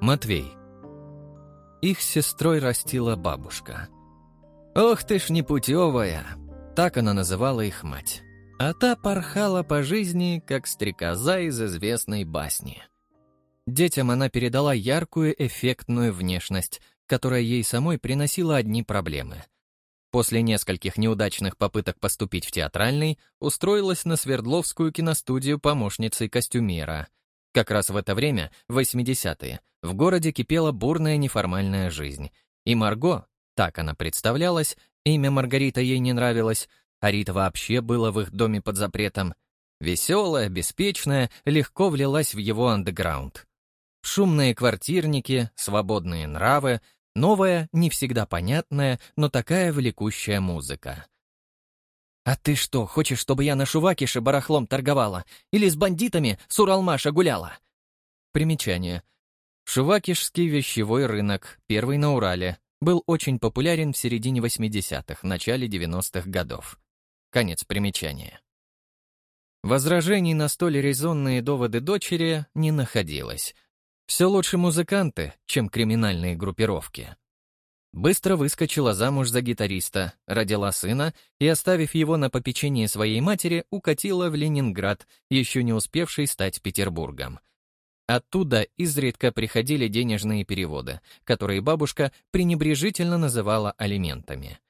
Матвей. Их сестрой растила бабушка. «Ох ты ж непутевая!» Так она называла их мать. А та порхала по жизни, как стрекоза из известной басни. Детям она передала яркую, эффектную внешность, которая ей самой приносила одни проблемы. После нескольких неудачных попыток поступить в театральный, устроилась на Свердловскую киностудию помощницей костюмера. Как раз в это время, в 80-е, в городе кипела бурная неформальная жизнь. И Марго, так она представлялась, имя Маргарита ей не нравилось, а Рита вообще была в их доме под запретом. Веселая, беспечная, легко влилась в его андеграунд. Шумные квартирники, свободные нравы, новая, не всегда понятная, но такая влекущая музыка. «А ты что, хочешь, чтобы я на Шувакише барахлом торговала? Или с бандитами с Уралмаша гуляла?» Примечание. Шувакишский вещевой рынок, первый на Урале, был очень популярен в середине 80-х, начале 90-х годов. Конец примечания. Возражений на столь резонные доводы дочери не находилось. Все лучше музыканты, чем криминальные группировки. Быстро выскочила замуж за гитариста, родила сына и, оставив его на попечении своей матери, укатила в Ленинград, еще не успевший стать Петербургом. Оттуда изредка приходили денежные переводы, которые бабушка пренебрежительно называла алиментами.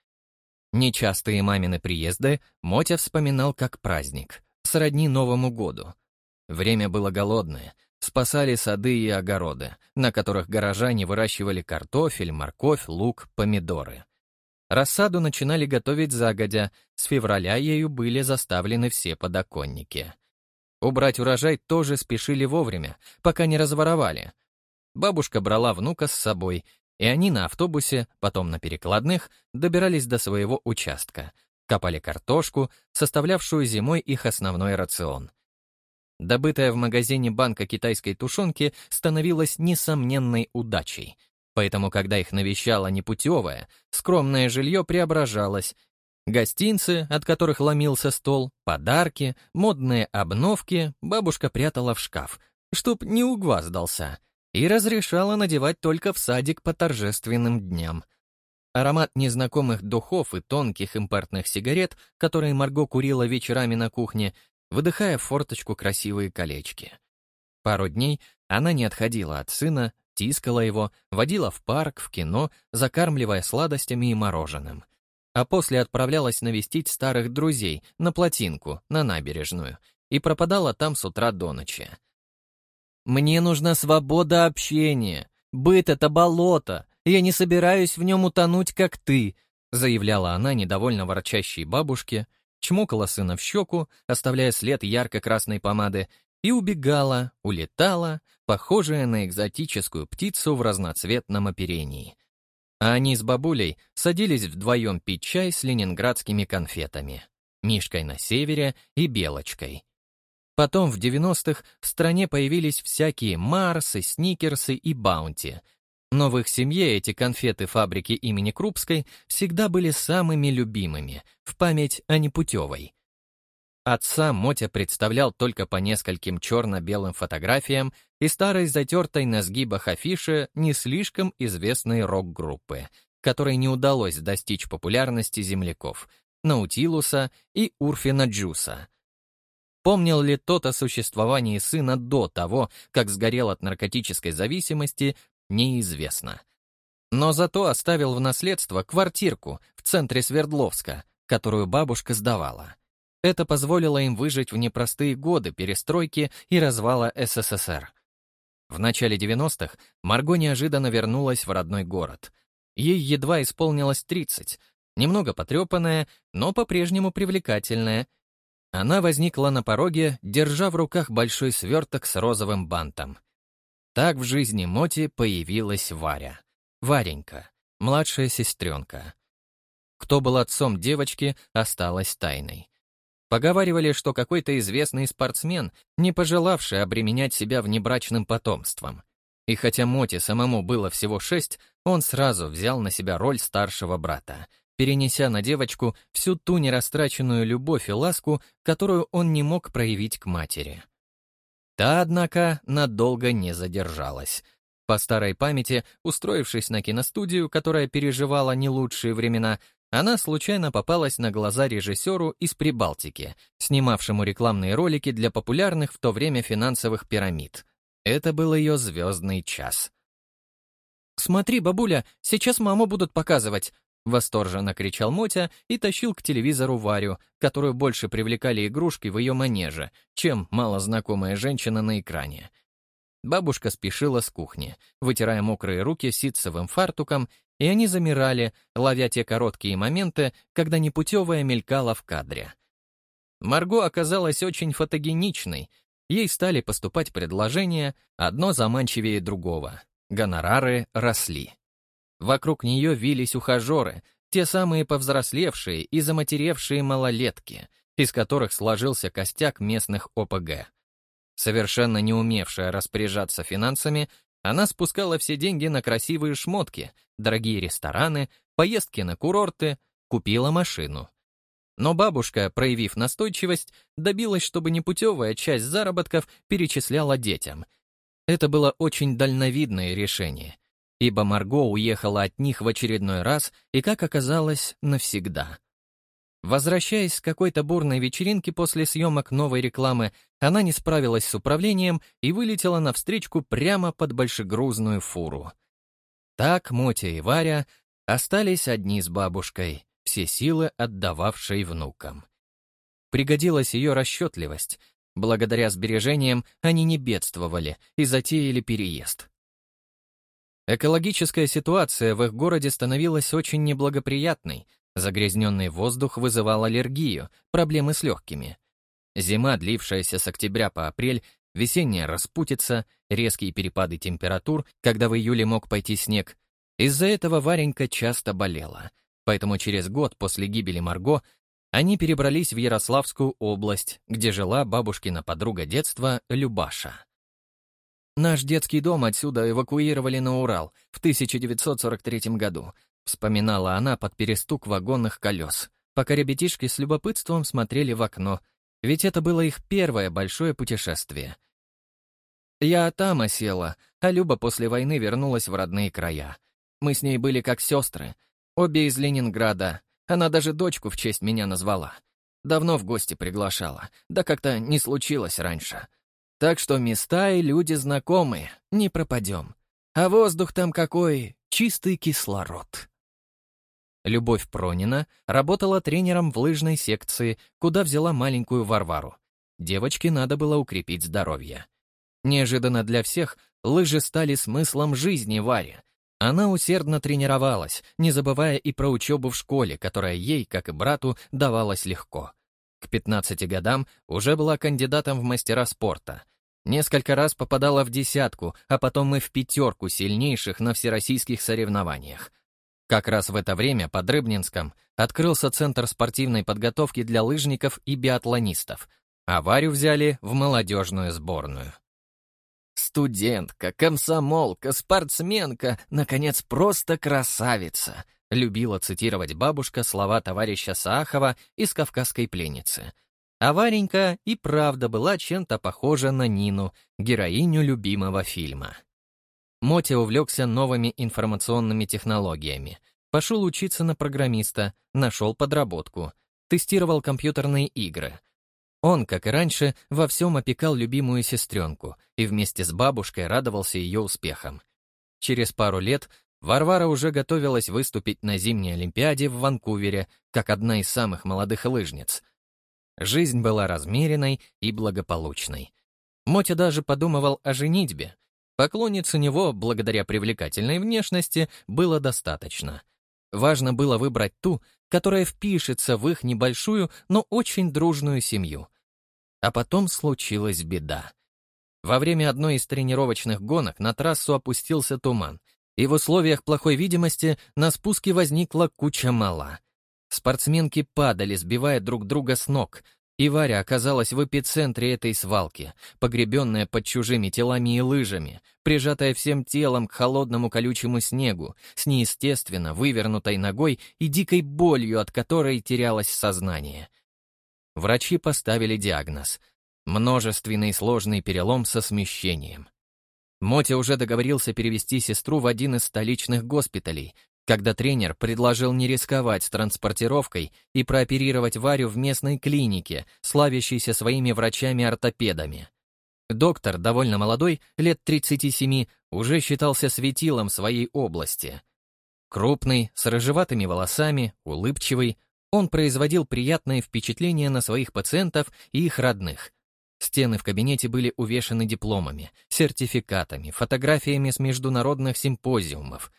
Нечастые мамины приезды Мотя вспоминал как праздник, сродни Новому году. Время было голодное, спасали сады и огороды, на которых горожане выращивали картофель, морковь, лук, помидоры. Рассаду начинали готовить загодя, с февраля ею были заставлены все подоконники. Убрать урожай тоже спешили вовремя, пока не разворовали. Бабушка брала внука с собой, и они на автобусе, потом на перекладных, добирались до своего участка, копали картошку, составлявшую зимой их основной рацион. Добытая в магазине банка китайской тушенки становилась несомненной удачей, поэтому когда их навещала непутевая, скромное жилье преображалось, Гостинцы, от которых ломился стол, подарки, модные обновки бабушка прятала в шкаф, чтоб не угваздался, и разрешала надевать только в садик по торжественным дням. Аромат незнакомых духов и тонких импортных сигарет, которые Марго курила вечерами на кухне, выдыхая в форточку красивые колечки. Пару дней она не отходила от сына, тискала его, водила в парк, в кино, закармливая сладостями и мороженым а после отправлялась навестить старых друзей на плотинку, на набережную, и пропадала там с утра до ночи. «Мне нужна свобода общения. Быт — это болото. Я не собираюсь в нем утонуть, как ты», заявляла она недовольно ворчащей бабушке, чмокала сына в щеку, оставляя след ярко-красной помады, и убегала, улетала, похожая на экзотическую птицу в разноцветном оперении — а они с бабулей садились вдвоем пить чай с ленинградскими конфетами, Мишкой на севере и Белочкой. Потом в 90-х в стране появились всякие Марсы, Сникерсы и Баунти. Но в их семье эти конфеты фабрики имени Крупской всегда были самыми любимыми, в память о непутевой. Отца Мотя представлял только по нескольким черно-белым фотографиям и старой затертой на сгибах афиши не слишком известной рок-группы, которой не удалось достичь популярности земляков, Наутилуса и Урфина Джуса. Помнил ли тот о существовании сына до того, как сгорел от наркотической зависимости, неизвестно. Но зато оставил в наследство квартирку в центре Свердловска, которую бабушка сдавала. Это позволило им выжить в непростые годы перестройки и развала СССР. В начале 90-х Марго неожиданно вернулась в родной город. Ей едва исполнилось 30, немного потрепанная, но по-прежнему привлекательная. Она возникла на пороге, держа в руках большой сверток с розовым бантом. Так в жизни Моти появилась Варя. Варенька, младшая сестренка. Кто был отцом девочки, осталась тайной. Поговаривали, что какой-то известный спортсмен, не пожелавший обременять себя внебрачным потомством. И хотя Моте самому было всего шесть, он сразу взял на себя роль старшего брата, перенеся на девочку всю ту нерастраченную любовь и ласку, которую он не мог проявить к матери. Та, однако, надолго не задержалась. По старой памяти, устроившись на киностудию, которая переживала не лучшие времена, она случайно попалась на глаза режиссеру из Прибалтики, снимавшему рекламные ролики для популярных в то время финансовых пирамид. Это был ее звездный час. «Смотри, бабуля, сейчас маму будут показывать!» Восторженно кричал Мотя и тащил к телевизору Варю, которую больше привлекали игрушки в ее манеже, чем малознакомая женщина на экране. Бабушка спешила с кухни, вытирая мокрые руки ситцевым фартуком, и они замирали, ловя те короткие моменты, когда непутевая мелькала в кадре. Марго оказалась очень фотогеничной, ей стали поступать предложения, одно заманчивее другого. Гонорары росли. Вокруг нее вились ухажеры, те самые повзрослевшие и заматеревшие малолетки, из которых сложился костяк местных ОПГ. Совершенно не умевшая распоряжаться финансами, она спускала все деньги на красивые шмотки, дорогие рестораны, поездки на курорты, купила машину. Но бабушка, проявив настойчивость, добилась, чтобы непутевая часть заработков перечисляла детям — это было очень дальновидное решение, ибо Марго уехала от них в очередной раз и, как оказалось, навсегда. Возвращаясь с какой-то бурной вечеринки после съемок новой рекламы, она не справилась с управлением и вылетела навстречку прямо под большегрузную фуру. Так Мотя и Варя остались одни с бабушкой, все силы отдававшей внукам. Пригодилась ее расчетливость, Благодаря сбережениям они не бедствовали и затеяли переезд. Экологическая ситуация в их городе становилась очень неблагоприятной. Загрязненный воздух вызывал аллергию, проблемы с легкими. Зима, длившаяся с октября по апрель, весенняя распутица, резкие перепады температур, когда в июле мог пойти снег. Из-за этого Варенька часто болела. Поэтому через год после гибели Марго они перебрались в Ярославскую область, где жила бабушкина подруга детства Любаша. «Наш детский дом отсюда эвакуировали на Урал в 1943 году», вспоминала она под перестук вагонных колес, пока ребятишки с любопытством смотрели в окно, ведь это было их первое большое путешествие. Я там осела, а Люба после войны вернулась в родные края. Мы с ней были как сестры, обе из Ленинграда, она даже дочку в честь меня назвала. Давно в гости приглашала, да как-то не случилось раньше. Так что места и люди знакомые, не пропадем. А воздух там какой, чистый кислород. Любовь Пронина работала тренером в лыжной секции, куда взяла маленькую Варвару. Девочке надо было укрепить здоровье. Неожиданно для всех лыжи стали смыслом жизни Вари, она усердно тренировалась, не забывая и про учебу в школе, которая ей, как и брату, давалась легко. К 15 годам уже была кандидатом в мастера спорта. Несколько раз попадала в десятку, а потом и в пятерку сильнейших на всероссийских соревнованиях. Как раз в это время под Рыбнинском открылся Центр спортивной подготовки для лыжников и биатлонистов, а Варю взяли в молодежную сборную. Студентка, комсомолка, спортсменка, наконец, просто красавица. Любила цитировать бабушка слова товарища Сахова из «Кавказской пленницы». А Варенька и правда была чем-то похожа на Нину, героиню любимого фильма. Мотя увлекся новыми информационными технологиями. Пошел учиться на программиста, нашел подработку, тестировал компьютерные игры — он, как и раньше, во всем опекал любимую сестренку и вместе с бабушкой радовался ее успехам. Через пару лет Варвара уже готовилась выступить на зимней Олимпиаде в Ванкувере как одна из самых молодых лыжниц. Жизнь была размеренной и благополучной. Мотя даже подумывал о женитьбе. Поклонниц у него, благодаря привлекательной внешности, было достаточно. Важно было выбрать ту, которая впишется в их небольшую, но очень дружную семью. А потом случилась беда. Во время одной из тренировочных гонок на трассу опустился туман, и в условиях плохой видимости на спуске возникла куча мала. Спортсменки падали, сбивая друг друга с ног, и Варя оказалась в эпицентре этой свалки, погребенная под чужими телами и лыжами, прижатая всем телом к холодному колючему снегу, с неестественно вывернутой ногой и дикой болью, от которой терялось сознание. Врачи поставили диагноз — множественный сложный перелом со смещением. Мотя уже договорился перевести сестру в один из столичных госпиталей, когда тренер предложил не рисковать с транспортировкой и прооперировать Варю в местной клинике, славящейся своими врачами-ортопедами. Доктор, довольно молодой, лет 37, уже считался светилом своей области. Крупный, с рыжеватыми волосами, улыбчивый, он производил приятное впечатление на своих пациентов и их родных. Стены в кабинете были увешаны дипломами, сертификатами, фотографиями с международных симпозиумов,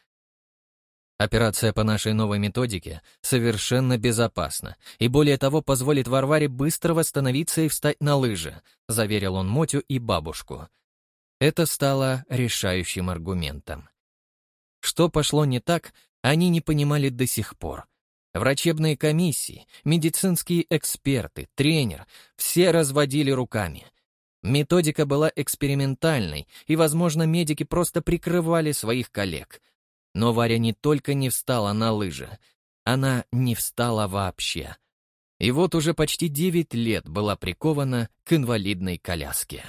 Операция по нашей новой методике совершенно безопасна и более того позволит Варваре быстро восстановиться и встать на лыжи, заверил он Мотю и бабушку. Это стало решающим аргументом. Что пошло не так, они не понимали до сих пор. Врачебные комиссии, медицинские эксперты, тренер — все разводили руками. Методика была экспериментальной, и, возможно, медики просто прикрывали своих коллег — но Варя не только не встала на лыжи, она не встала вообще. И вот уже почти девять лет была прикована к инвалидной коляске.